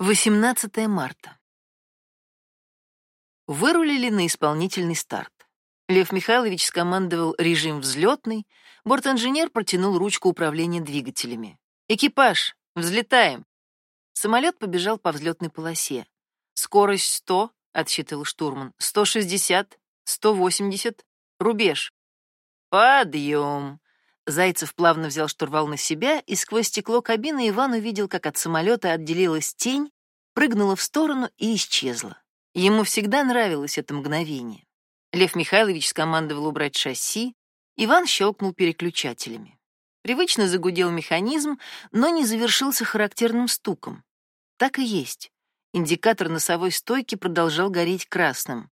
18 марта. Вырулили на исполнительный старт. Лев Михайлович скомандовал режим взлетный, бортинженер протянул ручку управления двигателями. «Экипаж, взлетаем!» Самолет побежал по взлетной полосе. «Скорость 100», — отсчитывал штурман, «160, 180, рубеж». «Подъем!» Зайцев плавно взял штурвал на себя, и сквозь стекло кабины Иван увидел, как от самолета отделилась тень, прыгнула в сторону и исчезла. Ему всегда нравилось это мгновение. Лев Михайлович скомандовал убрать шасси, Иван щелкнул переключателями. Привычно загудел механизм, но не завершился характерным стуком. Так и есть. Индикатор носовой стойки продолжал гореть красным.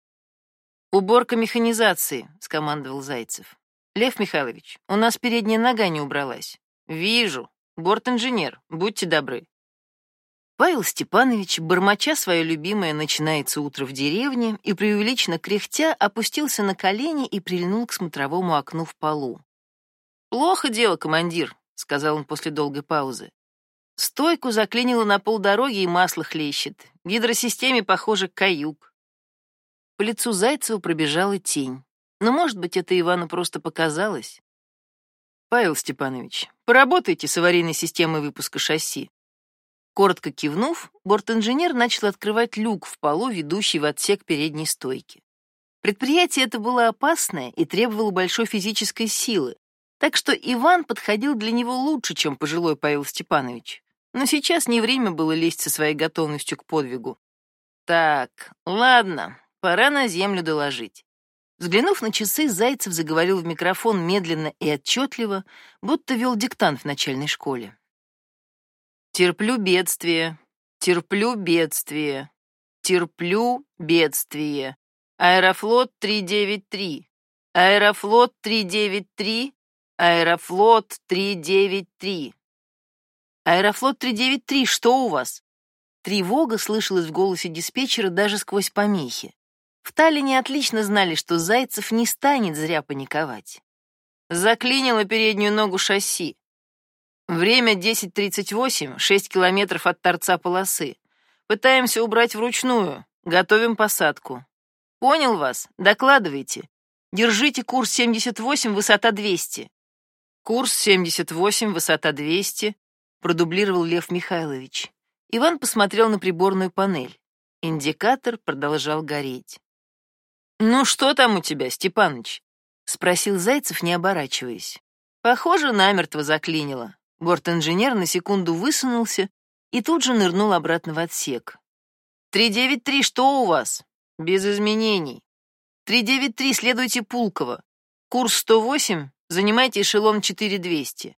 «Уборка механизации», — скомандовал Зайцев. Лев Михайлович, у нас передняя нога не убралась. Вижу. Борт-инженер, будьте добры. Павел Степанович, бормоча свое любимое «начинается утро в деревне» и преувеличенно кряхтя, опустился на колени и прильнул к смотровому окну в полу. «Плохо дело, командир», — сказал он после долгой паузы. Стойку заклинило на полдороги и масло хлещет. В гидросистеме, похоже, каюк. По лицу Зайцева пробежала тень. Но, может быть, это Ивану просто показалось. Павел Степанович, поработайте с аварийной системой выпуска шасси. Коротко кивнув, бортинженер начал открывать люк в полу, ведущий в отсек передней стойки. Предприятие это было опасное и требовало большой физической силы, так что Иван подходил для него лучше, чем пожилой Павел Степанович. Но сейчас не время было лезть со своей готовностью к подвигу. Так, ладно, пора на землю доложить. Взглянув на часы, Зайцев заговорил в микрофон медленно и отчетливо, будто вел диктант в начальной школе. «Терплю бедствие, терплю бедствие, терплю бедствие. Аэрофлот 393, Аэрофлот 393, Аэрофлот 393». «Аэрофлот 393, что у вас?» Тревога слышалась в голосе диспетчера даже сквозь помехи. В Таллине отлично знали, что Зайцев не станет зря паниковать. Заклинило переднюю ногу шасси. Время 10.38, 6 километров от торца полосы. Пытаемся убрать вручную, готовим посадку. Понял вас? Докладывайте. Держите курс 78, высота 200. Курс 78, высота 200, продублировал Лев Михайлович. Иван посмотрел на приборную панель. Индикатор продолжал гореть. «Ну что там у тебя, Степаныч?» — спросил Зайцев, не оборачиваясь. Похоже, намертво заклинило. Борт-инженер на секунду высунулся и тут же нырнул обратно в отсек. «393, что у вас?» «Без изменений». «393, следуйте Пулково. Курс 108, занимайте эшелон 4200».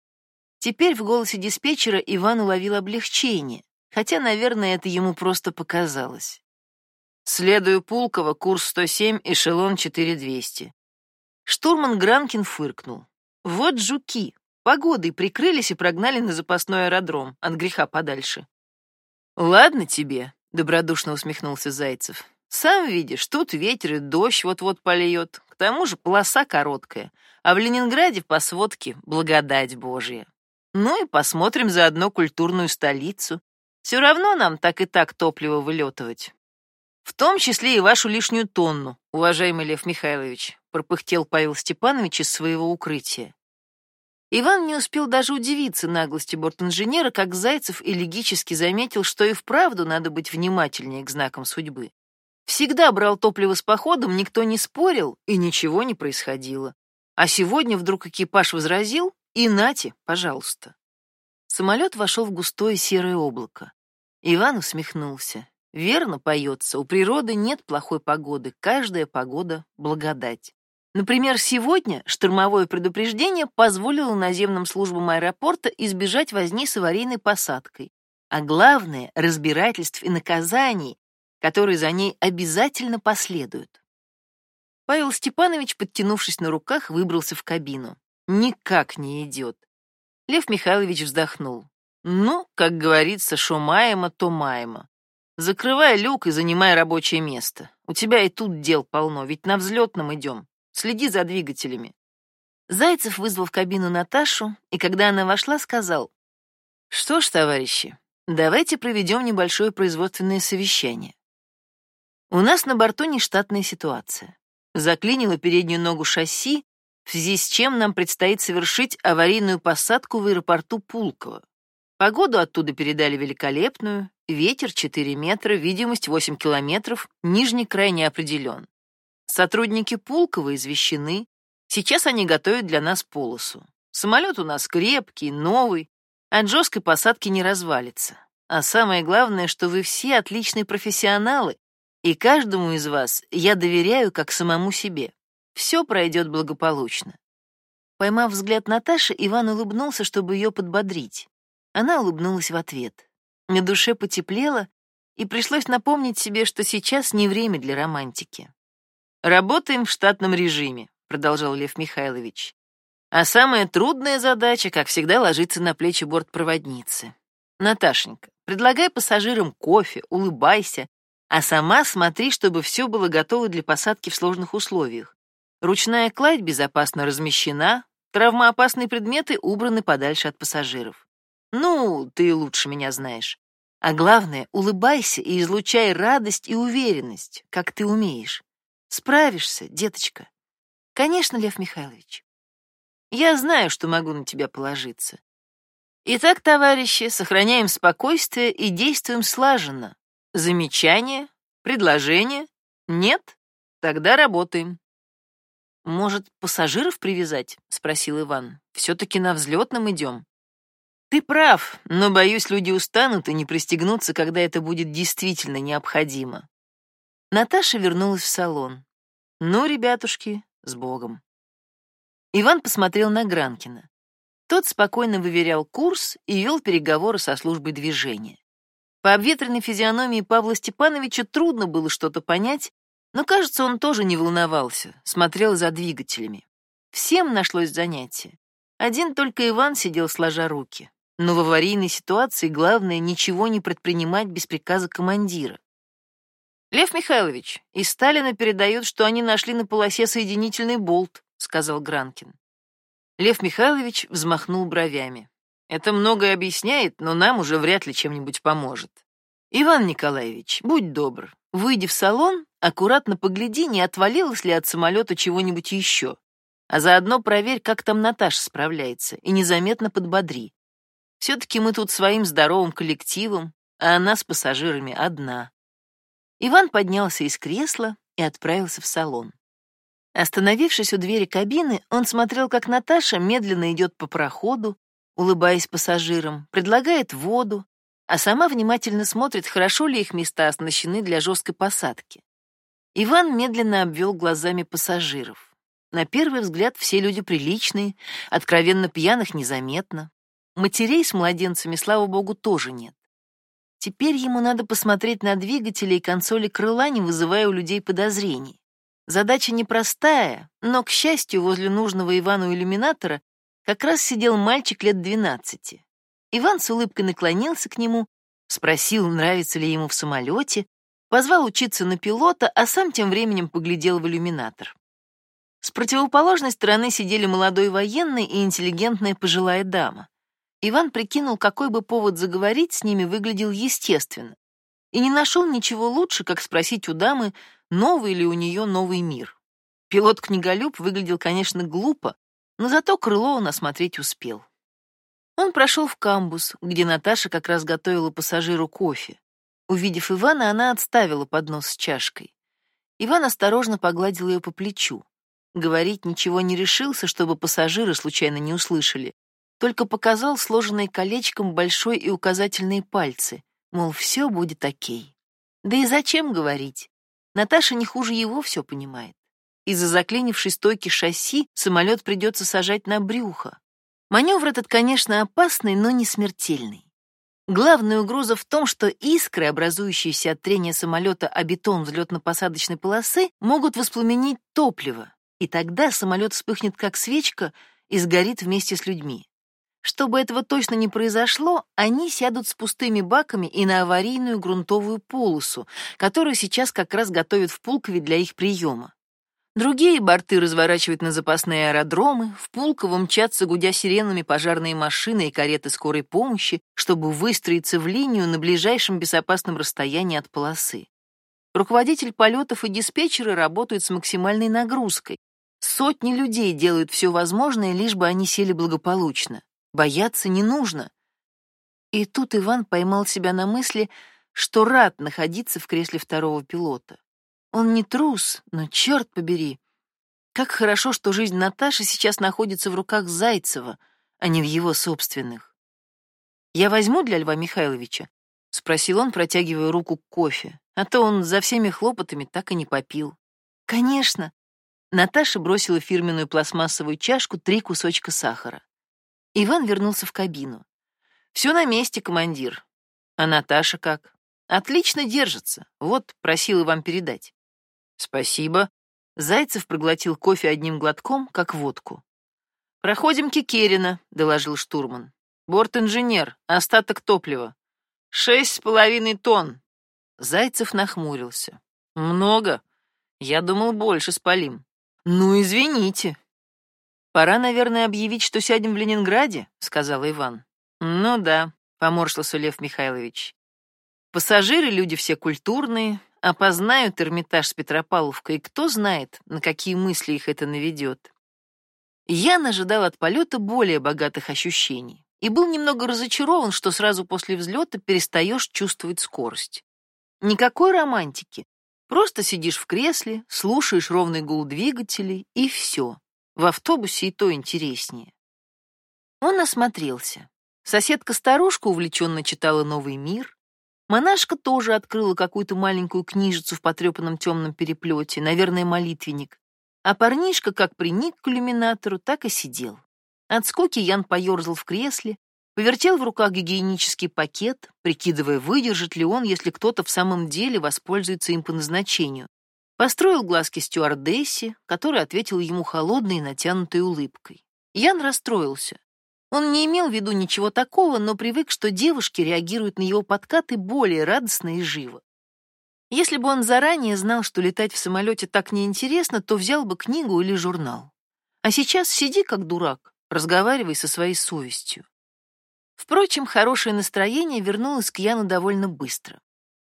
Теперь в голосе диспетчера Иван уловил облегчение, хотя, наверное, это ему просто показалось. Следую Пулково, курс 107, эшелон 4200. Штурман Гранкин фыркнул. Вот жуки, погодой прикрылись и прогнали на запасной аэродром, от греха подальше. Ладно тебе, добродушно усмехнулся Зайцев. Сам видишь, тут ветер и дождь вот-вот польет. К тому же полоса короткая, а в Ленинграде по сводке благодать Божья. Ну и посмотрим заодно культурную столицу. Все равно нам так и так топливо вылетывать. В том числе и вашу лишнюю тонну, уважаемый Лев Михайлович, пропыхтел Павел Степанович из своего укрытия. Иван не успел даже удивиться наглости бортинженера, как Зайцев элегически заметил, что и вправду надо быть внимательнее к знакам судьбы. Всегда брал топливо с походом, никто не спорил, и ничего не происходило. А сегодня вдруг экипаж возразил, и нате, пожалуйста. Самолет вошел в густое серое облако. Иван усмехнулся. Верно поется, у природы нет плохой погоды, каждая погода — благодать. Например, сегодня штормовое предупреждение позволило наземным службам аэропорта избежать возни с аварийной посадкой, а главное — разбирательств и наказаний, которые за ней обязательно последуют. Павел Степанович, подтянувшись на руках, выбрался в кабину. Никак не идет. Лев Михайлович вздохнул. Ну, как говорится, шо маемо, то маемо. Закрывай люк и занимай рабочее место. У тебя и тут дел полно, ведь на взлетном идем. Следи за двигателями. Зайцев вызвал в кабину Наташу, и когда она вошла, сказал: "Что ж, товарищи, Давайте проведем небольшое производственное совещание. У нас на борту нештатная ситуация. Заклинило переднюю ногу шасси, в связи с чем нам предстоит совершить аварийную посадку в аэропорту Пулково. Погоду оттуда передали великолепную, ветер 4 метра, видимость 8 километров, нижний край не определен. Сотрудники Пулкова извещены, сейчас они готовят для нас полосу. Самолет у нас крепкий, новый, от жесткой посадки не развалится. А самое главное, что вы все отличные профессионалы, и каждому из вас я доверяю как самому себе. Все пройдет благополучно. Поймав взгляд Наташи, Иван улыбнулся, чтобы ее подбодрить. Она улыбнулась в ответ. На душе потеплело, и пришлось напомнить себе, что сейчас не время для романтики. «Работаем в штатном режиме», — продолжал Лев Михайлович. «А самая трудная задача, как всегда, ложится на плечи бортпроводницы. Наташенька, предлагай пассажирам кофе, улыбайся, а сама смотри, чтобы все было готово для посадки в сложных условиях. Ручная кладь безопасно размещена, травмоопасные предметы убраны подальше от пассажиров. Ну, ты лучше меня знаешь. А главное, улыбайся и излучай радость и уверенность, как ты умеешь. Справишься, деточка. Конечно, Лев Михайлович. Я знаю, что могу на тебя положиться. Итак, товарищи, сохраняем спокойствие и действуем слаженно. Замечание? Предложение? Нет? Тогда работаем. Может, пассажиров привязать? Спросил Иван. Все-таки на взлетном идем. Ты прав, но, боюсь, люди устанут и не пристегнутся, когда это будет действительно необходимо. Наташа вернулась в салон. Ну, ребятушки, с Богом. Иван посмотрел на Гранкина. Тот спокойно выверял курс и вел переговоры со службой движения. По обветренной физиономии Павла Степановича трудно было что-то понять, но, кажется, он тоже не волновался, смотрел за двигателями. Всем нашлось занятие. Один только Иван сидел сложа руки. Но в аварийной ситуации главное ничего не предпринимать без приказа командира. «Лев Михайлович, из Сталина передают, что они нашли на полосе соединительный болт», — сказал Гранкин. Лев Михайлович взмахнул бровями. Это многое объясняет, но нам уже вряд ли чем-нибудь поможет. Иван Николаевич, будь добр, выйди в салон, аккуратно погляди, не отвалилось ли от самолета чего-нибудь еще. А заодно проверь, как там Наташа справляется, и незаметно подбодри. Все-таки мы тут своим здоровым коллективом, а она с пассажирами одна. Иван поднялся из кресла и отправился в салон. Остановившись у двери кабины, он смотрел, как Наташа медленно идет по проходу, улыбаясь пассажирам, предлагает воду, а сама внимательно смотрит, хорошо ли их места оснащены для жесткой посадки. Иван медленно обвел глазами пассажиров. На первый взгляд все люди приличные, откровенно пьяных незаметно. Матерей с младенцами, слава богу, тоже нет. Теперь ему надо посмотреть на двигатели и консоли крыла, не вызывая у людей подозрений. Задача непростая, но, к счастью, возле нужного Ивану иллюминатора как раз сидел мальчик лет двенадцати. Иван с улыбкой наклонился к нему, спросил, нравится ли ему в самолете, позвал учиться на пилота, а сам тем временем поглядел в иллюминатор. С противоположной стороны сидели молодой военный и интеллигентная пожилая дама. Иван прикинул, какой бы повод заговорить с ними выглядел естественно, и не нашел ничего лучше, как спросить у дамы, новый ли у нее новый мир. Пилот-книголюб выглядел, конечно, глупо, но зато крыло он осмотреть успел. Он прошел в камбус, где Наташа как раз готовила пассажиру кофе. Увидев Ивана, она отставила поднос с чашкой. Иван осторожно погладил ее по плечу. Говорить ничего не решился, чтобы пассажиры случайно не услышали, только показал сложенные колечком большой и указательные пальцы, мол, все будет окей. Да и зачем говорить? Наташа не хуже его все понимает. Из-за заклинившей стойки шасси самолет придется сажать на брюхо. Маневр этот, конечно, опасный, но не смертельный. Главная угроза в том, что искры, образующиеся от трения самолета о бетон взлетно-посадочной полосы, могут воспламенить топливо, и тогда самолет вспыхнет как свечка и сгорит вместе с людьми. Чтобы этого точно не произошло, они сядут с пустыми баками и на аварийную грунтовую полосу, которую сейчас как раз готовят в Пулкове для их приема. Другие борты разворачивают на запасные аэродромы, в Пулково мчатся, гудя сиренами, пожарные машины и кареты скорой помощи, чтобы выстроиться в линию на ближайшем безопасном расстоянии от полосы. Руководитель полетов и диспетчеры работают с максимальной нагрузкой. Сотни людей делают все возможное, лишь бы они сели благополучно. Бояться не нужно. И тут Иван поймал себя на мысли, что рад находиться в кресле второго пилота. Он не трус, но черт побери. Как хорошо, что жизнь Наташи сейчас находится в руках Зайцева, а не в его собственных. «Я возьму для Льва Михайловича?» — спросил он, протягивая руку к кофе, а то он за всеми хлопотами так и не попил. «Конечно!» Наташа бросила фирменную пластмассовую чашку три кусочка сахара. Иван вернулся в кабину. «Все на месте, командир. А Наташа как?» «Отлично держится. Вот, просила вам передать». «Спасибо». Зайцев проглотил кофе одним глотком, как водку. «Проходим Кикерина», — доложил штурман. «Борт-инженер, остаток топлива. Шесть с половиной тонн». Зайцев нахмурился. «Много. Я думал, больше спалим». «Ну, извините». «Пора, наверное, объявить, что сядем в Ленинграде», — сказал Иван. «Ну да», — поморщился Лев Михайлович. «Пассажиры люди все культурные, опознают Эрмитаж с Петропавловкой, и кто знает, на какие мысли их это наведет. Я ожидал от полета более богатых ощущений и был немного разочарован, что сразу после взлета перестаешь чувствовать скорость. Никакой романтики. Просто сидишь в кресле, слушаешь ровный гул двигателей, и все. В автобусе и то интереснее. Он осмотрелся. Соседка-старушка увлеченно читала «Новый мир», Монашка тоже открыла какую-то маленькую книжицу в потрепанном темном переплете, наверное, молитвенник. А парнишка как приник к иллюминатору, так и сидел. От скуки Ян поерзал в кресле, повертел в руках гигиенический пакет, прикидывая, выдержит ли он, если кто-то в самом деле воспользуется им по назначению. Построил глазки стюардессе, которая ответила ему холодной и натянутой улыбкой. Ян расстроился. Он не имел в виду ничего такого, но привык, что девушки реагируют на его подкаты более радостно и живо. Если бы он заранее знал, что летать в самолете так неинтересно, то взял бы книгу или журнал. А сейчас сиди как дурак, разговаривай со своей совестью. Впрочем, хорошее настроение вернулось к Яну довольно быстро.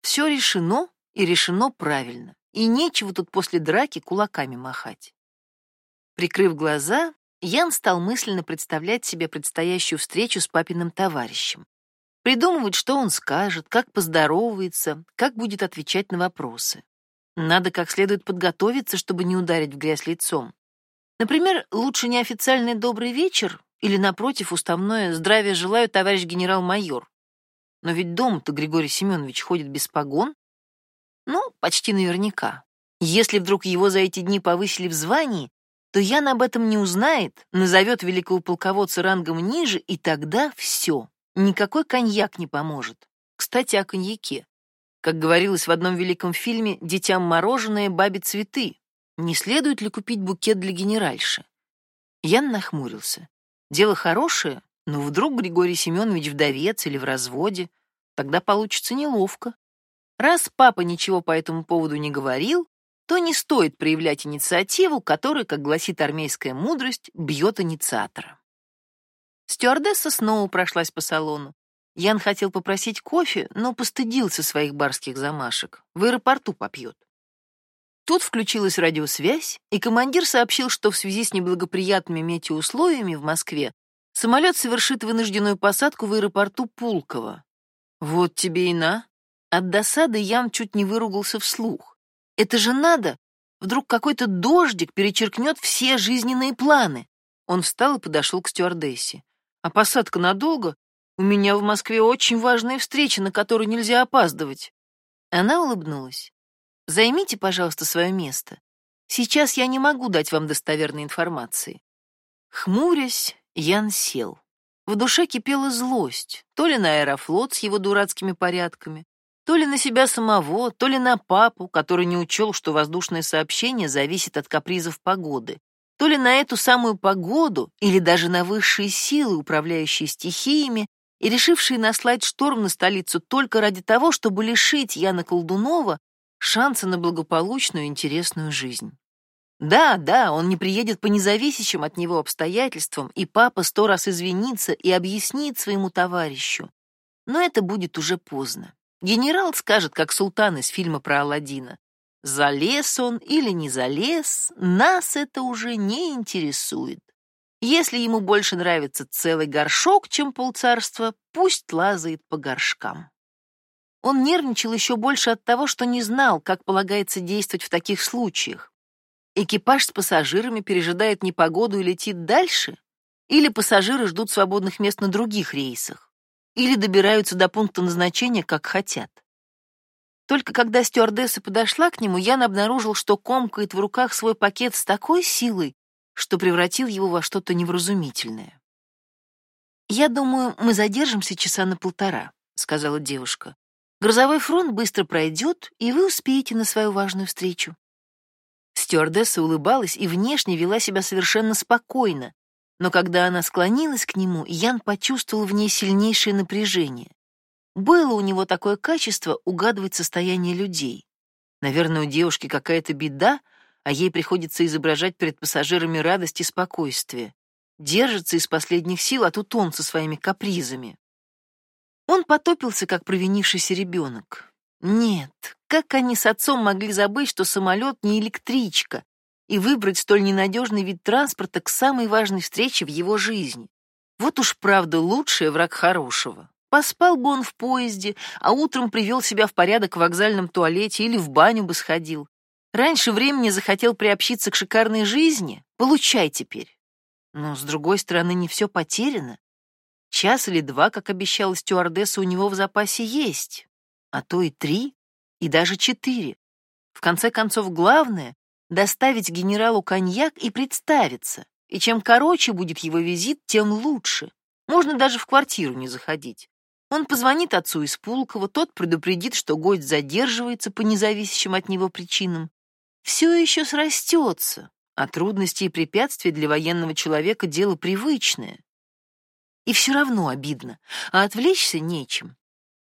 Все решено, и решено правильно, и нечего тут после драки кулаками махать. Прикрыв глаза, Ян стал мысленно представлять себе предстоящую встречу с папиным товарищем. Придумывать, что он скажет, как поздоровается, как будет отвечать на вопросы. Надо как следует подготовиться, чтобы не ударить в грязь лицом. Например, лучше неофициальный «добрый вечер» или, напротив, уставное «здравия желаю, товарищ генерал-майор». Но ведь дом-то Григорий Семенович ходит без погон. Ну, почти наверняка. Если вдруг его за эти дни повысили в звании, то Ян об этом не узнает, назовет великого полководца рангом ниже, и тогда все. Никакой коньяк не поможет. Кстати, о коньяке. Как говорилось в одном великом фильме, детям мороженое, бабе цветы. Не следует ли купить букет для генеральши? Ян нахмурился. Дело хорошее, но вдруг Григорий Семенович вдовец или в разводе, тогда получится неловко. Раз папа ничего по этому поводу не говорил, то не стоит проявлять инициативу, которая, как гласит армейская мудрость, бьет инициатора. Стюардесса снова прошлась по салону. Ян хотел попросить кофе, но постыдился своих барских замашек. В аэропорту попьет. Тут включилась радиосвязь, и командир сообщил, что в связи с неблагоприятными метеоусловиями в Москве самолет совершит вынужденную посадку в аэропорту Пулково. Вот тебе и на. От досады Ян чуть не выругался вслух. Это же надо! Вдруг какой-то дождик перечеркнет все жизненные планы. Он встал и подошел к стюардессе. А посадка надолго? У меня в Москве очень важная встреча, на которую нельзя опаздывать. Она улыбнулась. Займите, пожалуйста, свое место. Сейчас я не могу дать вам достоверной информации. Хмурясь, Ян сел. В душе кипела злость, то ли на аэрофлот с его дурацкими порядками, то ли на себя самого, то ли на папу, который не учел, что воздушное сообщение зависит от капризов погоды, то ли на эту самую погоду, или даже на высшие силы, управляющие стихиями, и решившие наслать шторм на столицу только ради того, чтобы лишить Яна Колдунова шанса на благополучную интересную жизнь. Да, да, он не приедет по независящим от него обстоятельствам, и папа сто раз извинится и объяснит своему товарищу. Но это будет уже поздно. Генерал скажет, как султан из фильма про Аладдина. Залез он или не залез, нас это уже не интересует. Если ему больше нравится целый горшок, чем полцарства, пусть лазает по горшкам. Он нервничал еще больше от того, что не знал, как полагается действовать в таких случаях. Экипаж с пассажирами пережидает непогоду и летит дальше? Или пассажиры ждут свободных мест на других рейсах? Или добираются до пункта назначения, как хотят? Только когда стюардесса подошла к нему, Ян обнаружил, что комкает в руках свой пакет с такой силой, что превратил его во что-то невразумительное. «Я думаю, мы задержимся часа на полтора», — сказала девушка. «Грозовой фронт быстро пройдет, и вы успеете на свою важную встречу». Стюардесса улыбалась и внешне вела себя совершенно спокойно, но когда она склонилась к нему, Ян почувствовал в ней сильнейшее напряжение. Было у него такое качество угадывать состояние людей. Наверное, у девушки какая-то беда, а ей приходится изображать перед пассажирами радость и спокойствие. Держится из последних сил, а тут он со своими капризами. Он потопился, как провинившийся ребенок. Нет, как они с отцом могли забыть, что самолет не электричка, и выбрать столь ненадежный вид транспорта к самой важной встрече в его жизни? Вот уж правда лучший враг хорошего. Поспал бы он в поезде, а утром привел себя в порядок в вокзальном туалете или в баню бы сходил. Раньше времени захотел приобщиться к шикарной жизни? Получай теперь. Но, с другой стороны, не все потеряно. Час или два, как обещала стюардесса, у него в запасе есть. А то и три, и даже четыре. В конце концов, главное — доставить генералу коньяк и представиться. И чем короче будет его визит, тем лучше. Можно даже в квартиру не заходить. Он позвонит отцу из Пулкова, тот предупредит, что гость задерживается по независящим от него причинам. Все еще срастется, а трудности и препятствия для военного человека — дело привычное. И все равно обидно, а отвлечься нечем.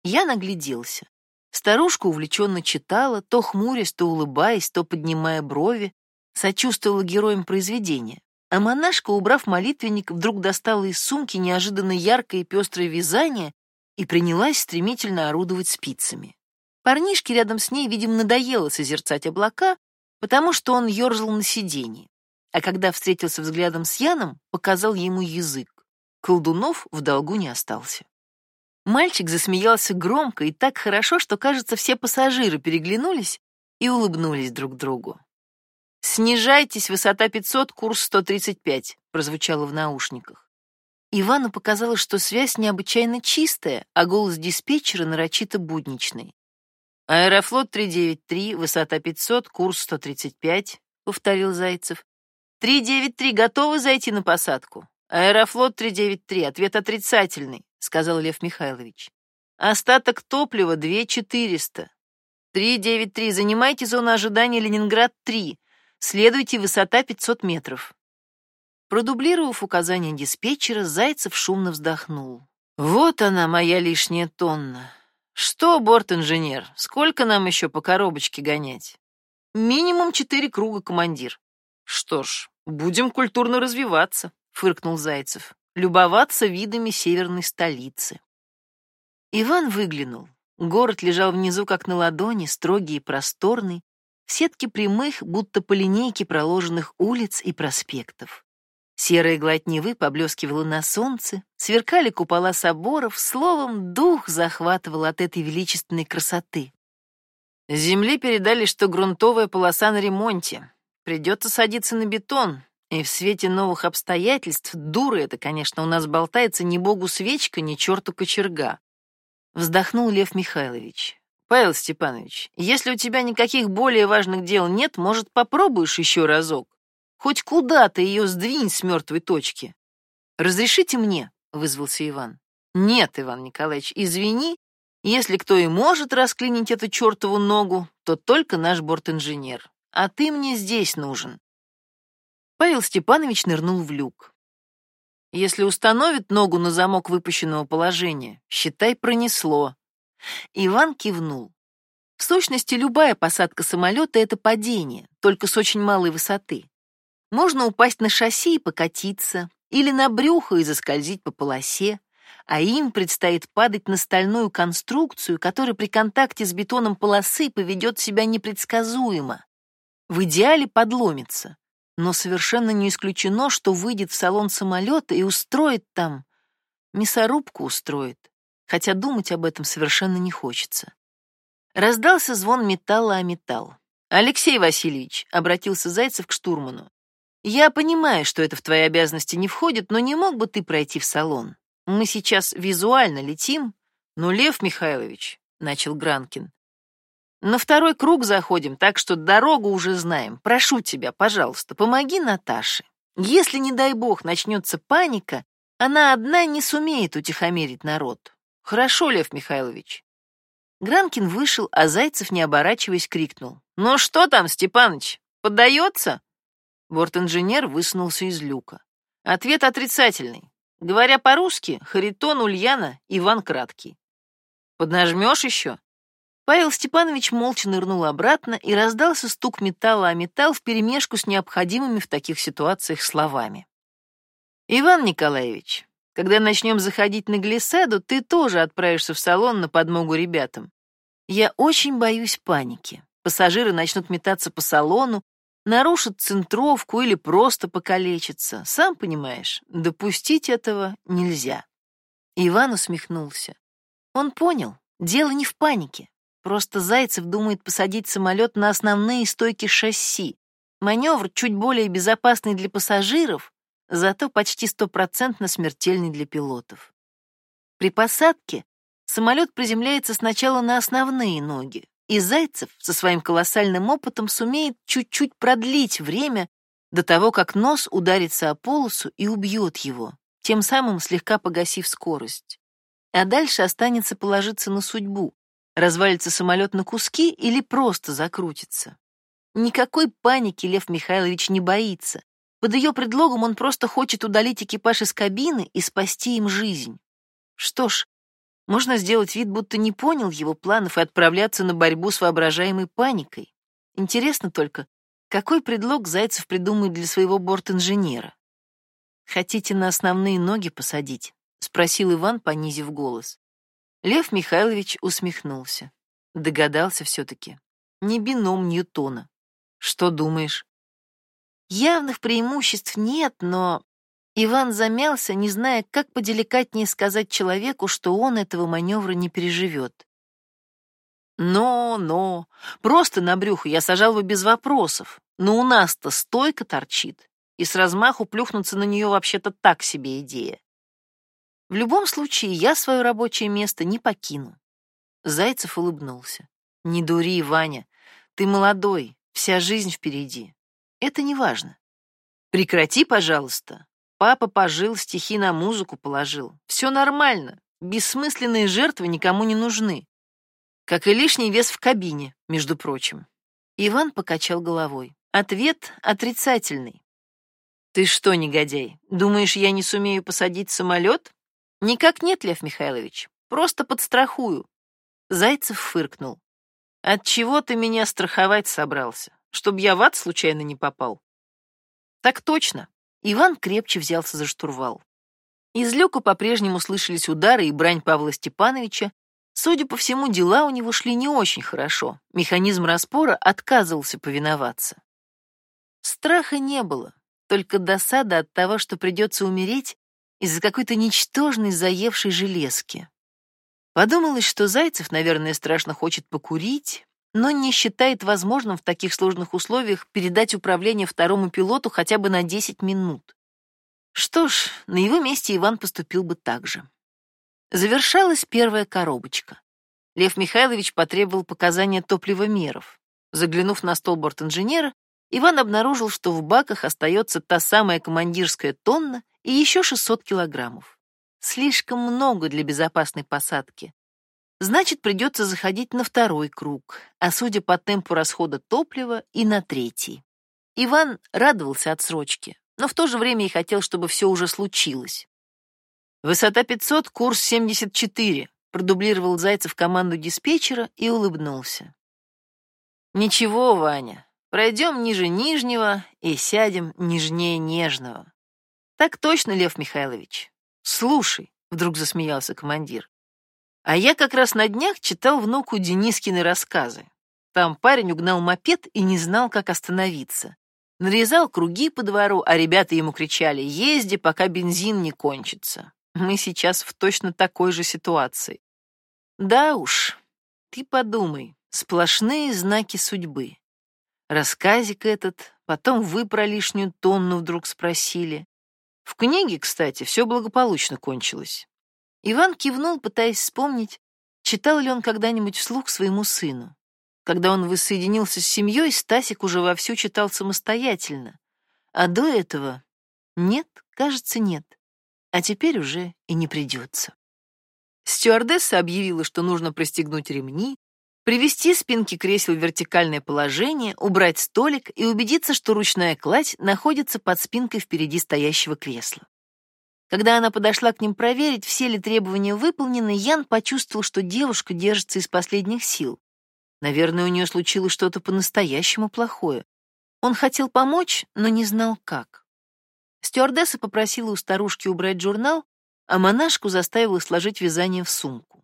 Я нагляделся. Старушка увлеченно читала, то хмурясь, то улыбаясь, то поднимая брови, сочувствовала героям произведения. А монашка, убрав молитвенник, вдруг достала из сумки неожиданно яркое и пестрое вязание и принялась стремительно орудовать спицами. Парнишке рядом с ней, видимо, надоело созерцать облака, потому что он ерзал на сиденье. А когда встретился взглядом с Яном, показал ему язык. Колдунов в долгу не остался. Мальчик засмеялся громко и так хорошо, что, кажется, все пассажиры переглянулись и улыбнулись друг другу. «Снижайтесь, высота 500, курс 135», прозвучало в наушниках. Ивану показалось, что связь необычайно чистая, а голос диспетчера нарочито будничный. «Аэрофлот 393, высота 500, курс 135», — повторил Зайцев. «393, готовы зайти на посадку?» «Аэрофлот 393, ответ отрицательный», — сказал Лев Михайлович. «Остаток топлива 2400. 393, занимайте зону ожидания Ленинград-3. Следуйте, высота 500 метров». Продублировав указания диспетчера, Зайцев шумно вздохнул. «Вот она, моя лишняя тонна. Что, борт-инженер, сколько нам еще по коробочке гонять?» «Минимум четыре круга, командир». «Что ж, будем культурно развиваться», — фыркнул Зайцев. «Любоваться видами северной столицы». Иван выглянул. Город лежал внизу, как на ладони, строгий и просторный, в сетке прямых, будто по линейке проложенных улиц и проспектов. Серая гладь Невы поблескивала на солнце, сверкали купола соборов, словом, дух захватывал от этой величественной красоты. земли передали, что грунтовая полоса на ремонте. Придется садиться на бетон, и в свете новых обстоятельств, дуры это, конечно, у нас болтается ни богу свечка, ни черту кочерга. Вздохнул Лев Михайлович. Павел Степанович, если у тебя никаких более важных дел нет, может, попробуешь еще разок? Хоть куда-то ее сдвинь с мертвой точки. Разрешите мне, вызвался Иван. Нет, Иван Николаевич, извини, если кто и может расклинить эту чертову ногу, то только наш бортинженер. А ты мне здесь нужен. Павел Степанович нырнул в люк. Если установит ногу на замок выпущенного положения, считай, пронесло. Иван кивнул. В сущности, любая посадка самолета — это падение, только с очень малой высоты. Можно упасть на шасси и покатиться, или на брюхо и заскользить по полосе, а им предстоит падать на стальную конструкцию, которая при контакте с бетоном полосы поведет себя непредсказуемо. В идеале подломится, но совершенно не исключено, что выйдет в салон самолета и устроит там, мясорубку устроит, хотя думать об этом совершенно не хочется. Раздался звон металла о металл. «Алексей Васильевич», — обратился Зайцев к штурману, «я понимаю, что это в твои обязанности не входит, но не мог бы ты пройти в салон? Мы сейчас визуально летим, но, Лев Михайлович», — начал Гранкин, «на второй круг заходим, так что дорогу уже знаем. Прошу тебя, пожалуйста, помоги Наташе. Если, не дай бог, начнется паника, она одна не сумеет утихомирить народ. Хорошо, Лев Михайлович, Гранкин вышел, а Зайцев, не оборачиваясь, крикнул. «Ну что там, Степаныч, поддается?» Борт-инженер высунулся из люка. Ответ отрицательный. Говоря по-русски, Харитон, Ульяна, Иван Краткий. «Поднажмешь еще?» Павел Степанович молча нырнул обратно, и раздался стук металла о металл вперемешку с необходимыми в таких ситуациях словами. «Иван Николаевич, когда начнем заходить на глиссаду, ты тоже отправишься в салон на подмогу ребятам. Я очень боюсь паники. Пассажиры начнут метаться по салону, нарушат центровку или просто покалечатся. Сам понимаешь, допустить этого нельзя. Иван усмехнулся. Он понял, дело не в панике. Просто Зайцев думает посадить самолет на основные стойки шасси. Маневр чуть более безопасный для пассажиров, зато почти стопроцентно смертельный для пилотов. При посадке самолет приземляется сначала на основные ноги, и Зайцев со своим колоссальным опытом сумеет чуть-чуть продлить время до того, как нос ударится о полосу и убьет его, тем самым слегка погасив скорость. А дальше останется положиться на судьбу, развалится самолет на куски или просто закрутится. Никакой паники Лев Михайлович не боится, под ее предлогом он просто хочет удалить экипаж из кабины и спасти им жизнь. Что ж, можно сделать вид, будто не понял его планов и отправляться на борьбу с воображаемой паникой. Интересно только, какой предлог Зайцев придумает для своего борт-инженера? «Хотите на основные ноги посадить?» — спросил Иван, понизив голос. Лев Михайлович усмехнулся. Догадался все-таки. Не бином Ньютона. Что думаешь? Явных преимуществ нет, но... Иван замялся, не зная, как поделикатнее сказать человеку, что он этого маневра не переживет. Но, но, просто на брюхо я сажал бы без вопросов, но у нас-то стойка торчит, и с размаху плюхнуться на нее вообще-то так себе идея. В любом случае, я свое рабочее место не покину. Зайцев улыбнулся. Не дури, Ваня, ты молодой, вся жизнь впереди. Это не важно. Прекрати, пожалуйста. Папа пожил, стихи на музыку положил. Все нормально. Бессмысленные жертвы никому не нужны. Как и лишний вес в кабине, между прочим. Иван покачал головой. Ответ отрицательный. Ты что, негодяй, думаешь, я не сумею посадить самолет? Никак нет, Лев Михайлович. Просто подстрахую. Зайцев фыркнул. От чего ты меня страховать собрался? Чтоб я в ад случайно не попал. Так точно. Иван крепче взялся за штурвал. Из люка по-прежнему слышались удары и брань Павла Степановича. Судя по всему, дела у него шли не очень хорошо. Механизм распора отказывался повиноваться. Страха не было, только досада от того, что придется умереть из-за какой-то ничтожной заевшей железки. Подумалось, что Зайцев, наверное, страшно хочет покурить, но не считает возможным в таких сложных условиях передать управление второму пилоту хотя бы на 10 минут. Что ж, на его месте Иван поступил бы так же. Завершалась первая коробочка. Лев Михайлович потребовал показания топливомеров. Заглянув на стол борт-инженера, Иван обнаружил, что в баках остается та самая командирская тонна и еще 600 килограммов. Слишком много для безопасной посадки. Значит, придется заходить на второй круг, а судя по темпу расхода топлива, и на третий. Иван радовался отсрочке, но в то же время и хотел, чтобы все уже случилось. «Высота 500, курс 74», — продублировал Зайцев команду диспетчера и улыбнулся. Ничего, Ваня, пройдем ниже нижнего и сядем нежнее нежного. Так точно, Лев Михайлович. Слушай, вдруг засмеялся командир. А я как раз на днях читал внуку Денискины рассказы. Там парень угнал мопед и не знал, как остановиться. Нарезал круги по двору, а ребята ему кричали «Езди, пока бензин не кончится». Мы сейчас в точно такой же ситуации. Да уж, ты подумай, сплошные знаки судьбы. Рассказик этот, потом вы про лишнюю тонну вдруг спросили. В книге, кстати, все благополучно кончилось. Иван кивнул, пытаясь вспомнить, читал ли он когда-нибудь вслух своему сыну. Когда он воссоединился с семьей, Стасик уже вовсю читал самостоятельно. А до этого нет, кажется, нет. А теперь уже и не придется. Стюардесса объявила, что нужно пристегнуть ремни, привести спинки кресел в вертикальное положение, убрать столик и убедиться, что ручная кладь находится под спинкой впереди стоящего кресла. Когда она подошла к ним проверить, все ли требования выполнены, Ян почувствовал, что девушка держится из последних сил. Наверное, у нее случилось что-то по-настоящему плохое. Он хотел помочь, но не знал как. Стюардесса попросила у старушки убрать журнал, а монашку заставила сложить вязание в сумку.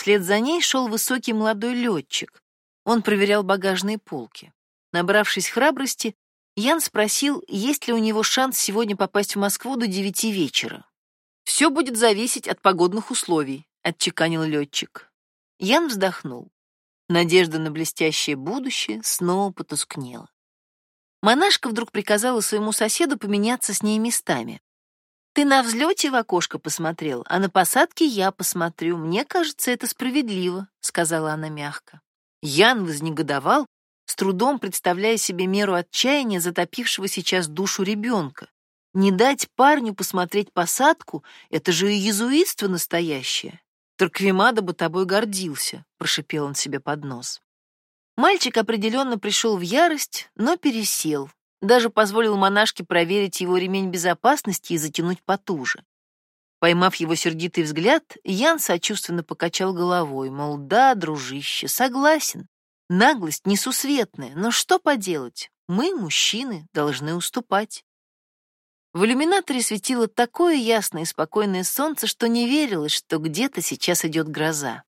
Вслед за ней шел высокий молодой летчик. Он проверял багажные полки. Набравшись храбрости, Ян спросил, есть ли у него шанс сегодня попасть в Москву до девяти вечера. «Все будет зависеть от погодных условий», — отчеканил летчик. Ян вздохнул. Надежда на блестящее будущее снова потускнела. Монашка вдруг приказала своему соседу поменяться с ней местами. Ты на взлете в окошко посмотрел, а на посадке я посмотрю. Мне кажется, это справедливо, сказала она мягко. Ян вознегодовал, с трудом представляя себе меру отчаяния затопившего сейчас душу ребенка. Не дать парню посмотреть посадку — это же и езуитство настоящее. Торквемада бы тобой гордился, прошипел он себе под нос. Мальчик определенно пришел в ярость, но пересел, даже позволил монашке проверить его ремень безопасности и затянуть потуже. Поймав его сердитый взгляд, Ян сочувственно покачал головой, мол, да, дружище, согласен. Наглость несусветная, но что поделать? Мы, мужчины, должны уступать. В иллюминаторе светило такое ясное и спокойное солнце, что не верилось, что где-то сейчас идет гроза.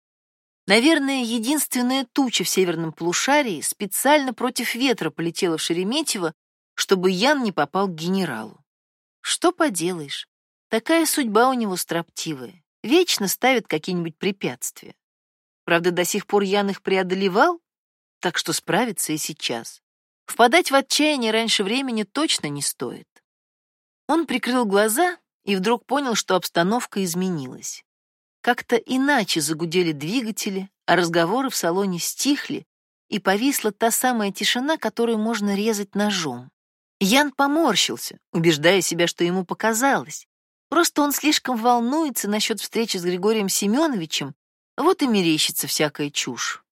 Наверное, единственная туча в северном полушарии специально против ветра полетела в Шереметьево, чтобы Ян не попал к генералу. Что поделаешь, такая судьба у него строптивая, вечно ставит какие-нибудь препятствия. Правда, до сих пор Ян их преодолевал, так что справится и сейчас. Впадать в отчаяние раньше времени точно не стоит. Он прикрыл глаза и вдруг понял, что обстановка изменилась. Как-то иначе загудели двигатели, а разговоры в салоне стихли, и повисла та самая тишина, которую можно резать ножом. Ян поморщился, убеждая себя, что ему показалось. Просто он слишком волнуется насчет встречи с Григорием Семеновичем, вот и мерещится всякая чушь.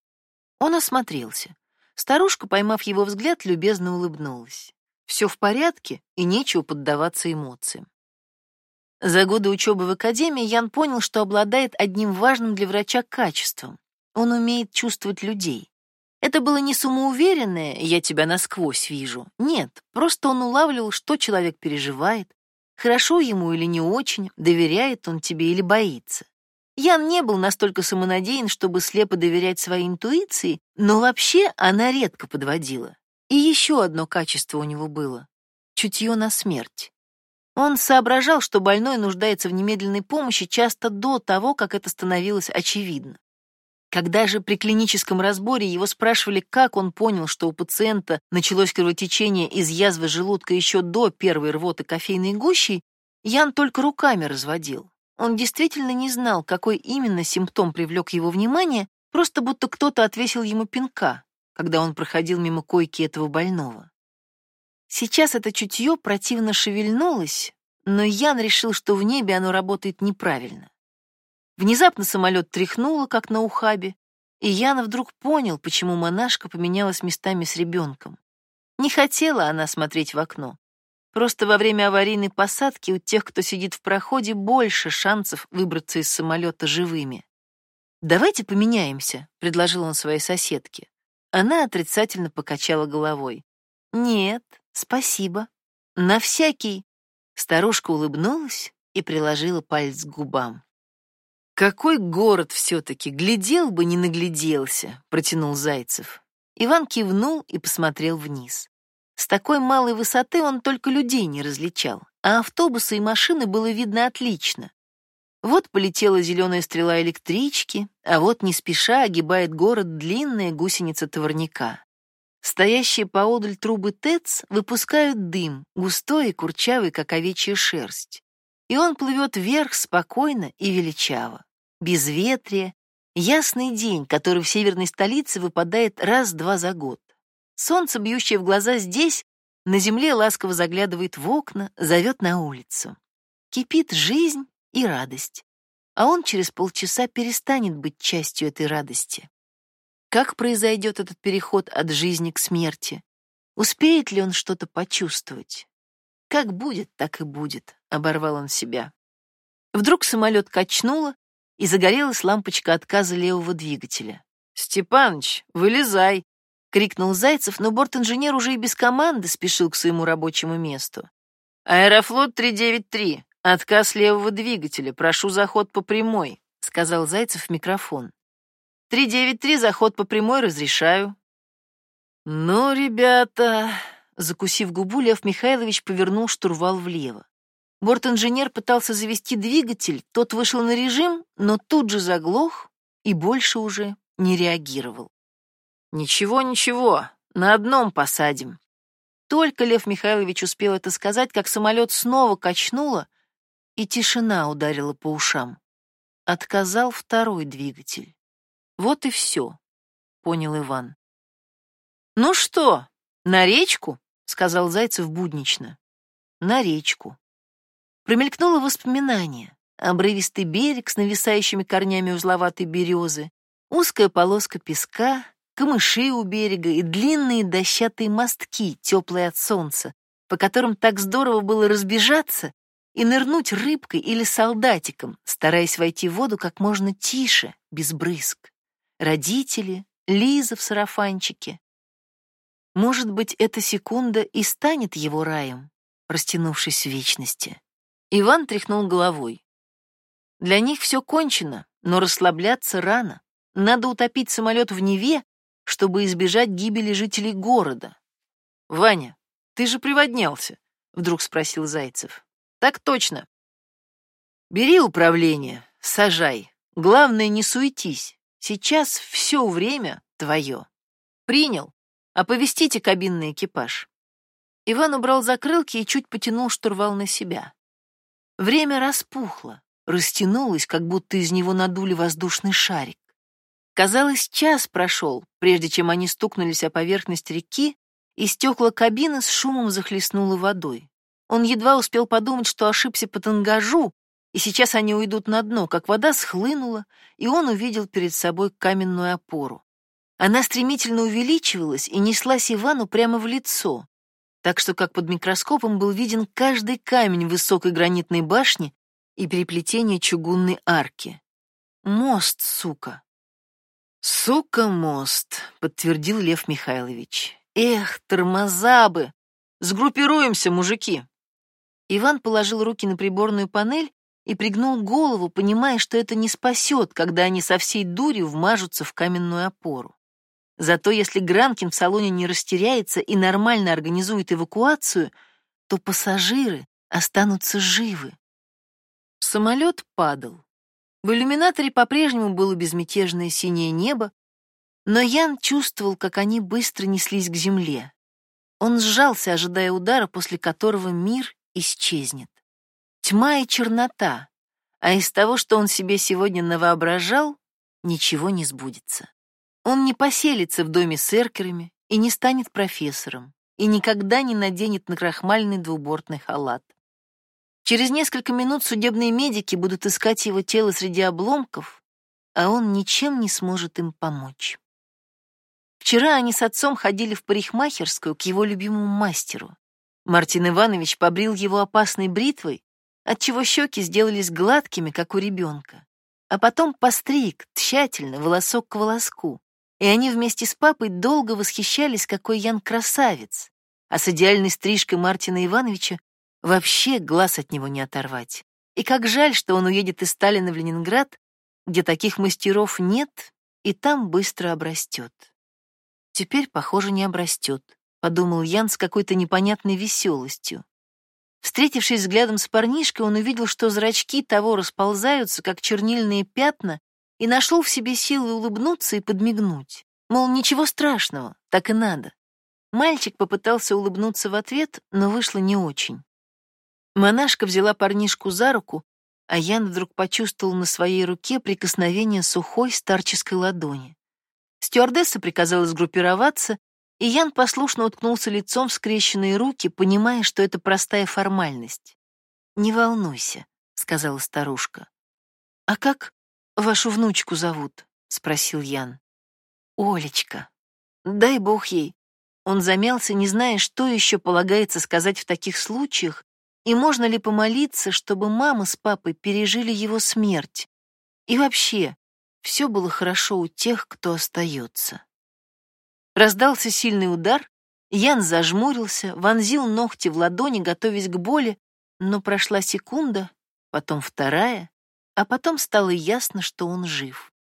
Он осмотрелся. Старушка, поймав его взгляд, любезно улыбнулась. Все в порядке, и нечего поддаваться эмоциям. За годы учебы в академии Ян понял, что обладает одним важным для врача качеством. Он умеет чувствовать людей. Это было не самоуверенное «я тебя насквозь вижу». Нет, просто он улавливал, что человек переживает, хорошо ему или не очень, доверяет он тебе или боится. Ян не был настолько самонадеян, чтобы слепо доверять своей интуиции, но вообще она редко подводила. И еще одно качество у него было — чутье на смерть. Он соображал, что больной нуждается в немедленной помощи часто до того, как это становилось очевидно. Когда же при клиническом разборе его спрашивали, как он понял, что у пациента началось кровотечение из язвы желудка еще до первой рвоты кофейной гущей, Ян только руками разводил. Он действительно не знал, какой именно симптом привлек его внимание, просто будто кто-то отвесил ему пинка, когда он проходил мимо койки этого больного. Сейчас это чутье противно шевельнулось, но Ян решил, что в небе оно работает неправильно. Внезапно самолет тряхнуло, как на ухабе, и Яна вдруг понял, почему монашка поменялась местами с ребенком. Не хотела она смотреть в окно. Просто во время аварийной посадки у тех, кто сидит в проходе, больше шансов выбраться из самолета живыми. «Давайте поменяемся», — предложил он своей соседке. Она отрицательно покачала головой. «Нет, спасибо. На всякий». Старушка улыбнулась и приложила палец к губам. «Какой город все-таки! Глядел бы, не нагляделся!» — протянул Зайцев. Иван кивнул и посмотрел вниз. С такой малой высоты он только людей не различал, а автобусы и машины было видно отлично. Вот полетела зеленая стрела электрички, а вот не спеша огибает город длинная гусеница товарника. Стоящие поодаль трубы ТЭЦ выпускают дым, густой и курчавый, как овечья шерсть. И он плывет вверх спокойно и величаво. Безветрие, ясный день, который в северной столице выпадает раз-два за год. Солнце, бьющее в глаза здесь, на земле ласково заглядывает в окна, зовет на улицу. Кипит жизнь и радость. А он через полчаса перестанет быть частью этой радости. Как произойдет этот переход от жизни к смерти? Успеет ли он что-то почувствовать? Как будет, так и будет, оборвал он себя. Вдруг самолет качнуло, и загорелась лампочка отказа левого двигателя. «Степаныч, вылезай!» — крикнул Зайцев, но борт-инженер уже и без команды спешил к своему рабочему месту. «Аэрофлот 393. Отказ левого двигателя. Прошу заход по прямой», — сказал Зайцев в микрофон. «393, заход по прямой разрешаю». «Ну, ребята...» Закусив губу, Лев Михайлович повернул штурвал влево. Борт-инженер пытался завести двигатель, тот вышел на режим, но тут же заглох и больше уже не реагировал. «Ничего, ничего, на одном посадим». Только Лев Михайлович успел это сказать, как самолет снова качнуло, и тишина ударила по ушам. Отказал второй двигатель. Вот и все, понял Иван. «Ну что, на речку?» — сказал Зайцев буднично. «На речку». Промелькнуло воспоминание. Обрывистый берег с нависающими корнями узловатой березы, узкая полоска песка, камыши у берега и длинные дощатые мостки, теплые от солнца, по которым так здорово было разбежаться и нырнуть рыбкой или солдатиком, стараясь войти в воду как можно тише, без брызг. Родители, Лиза в сарафанчике. Может быть, эта секунда и станет его раем, растянувшись в вечности. Иван тряхнул головой. Для них все кончено, но расслабляться рано. Надо утопить самолет в Неве, чтобы избежать гибели жителей города. «Ваня, ты же приводнялся», — вдруг спросил Зайцев. Так точно. Бери управление, сажай. Главное, не суетись. Сейчас все время твое. Принял. Оповестите кабинный экипаж. Иван убрал закрылки и чуть потянул штурвал на себя. Время распухло, растянулось, как будто из него надули воздушный шарик. Казалось, час прошел, прежде чем они стукнулись о поверхность реки, и стекла кабины с шумом захлестнуло водой. Он едва успел подумать, что ошибся по тангажу, и сейчас они уйдут на дно, как вода схлынула, и он увидел перед собой каменную опору. Она стремительно увеличивалась и неслась Ивану прямо в лицо, так что как под микроскопом был виден каждый камень высокой гранитной башни и переплетение чугунной арки. Мост, сука. Сука, мост, подтвердил Лев Михайлович. Эх, тормоза бы. Сгруппируемся, мужики. Иван положил руки на приборную панель и пригнул голову, понимая, что это не спасет, когда они со всей дурью вмажутся в каменную опору. Зато если Гранкин в салоне не растеряется и нормально организует эвакуацию, то пассажиры останутся живы. Самолет падал. В иллюминаторе по-прежнему было безмятежное синее небо, но Ян чувствовал, как они быстро неслись к земле. Он сжался, ожидая удара, после которого мир исчезнет. Тьма и чернота, а из того, что он себе сегодня навоображал, ничего не сбудется. Он не поселится в доме с эркерами и не станет профессором, и никогда не наденет накрахмальный двубортный халат. Через несколько минут судебные медики будут искать его тело среди обломков, а он ничем не сможет им помочь. Вчера они с отцом ходили в парикмахерскую к его любимому мастеру. Мартин Иванович побрил его опасной бритвой, отчего щеки сделались гладкими, как у ребенка, а потом постриг тщательно, волосок к волоску, и они вместе с папой долго восхищались, какой Ян красавец, а с идеальной стрижкой Мартина Ивановича вообще глаз от него не оторвать. И как жаль, что он уедет из Сталина в Ленинград, где таких мастеров нет, и там быстро обрастет. Теперь, похоже, не обрастет, подумал Ян с какой-то непонятной веселостью. Встретившись взглядом с парнишкой, он увидел, что зрачки того расползаются, как чернильные пятна, и нашел в себе силы улыбнуться и подмигнуть. Мол, ничего страшного, так и надо. Мальчик попытался улыбнуться в ответ, но вышло не очень. Монашка взяла парнишку за руку, а Ян вдруг почувствовал на своей руке прикосновение сухой старческой ладони. Стюардесса приказала сгруппироваться, и Ян послушно уткнулся лицом в скрещенные руки, понимая, что это простая формальность. «Не волнуйся», — сказала старушка. «А как вашу внучку зовут?» — спросил Ян. «Олечка. Дай бог ей». Он замялся, не зная, что еще полагается сказать в таких случаях, и можно ли помолиться, чтобы мама с папой пережили его смерть. И вообще, все было хорошо у тех, кто остается. Раздался сильный удар, Ян зажмурился, вонзил ногти в ладони, готовясь к боли, но прошла секунда, потом вторая, а потом стало ясно, что он жив.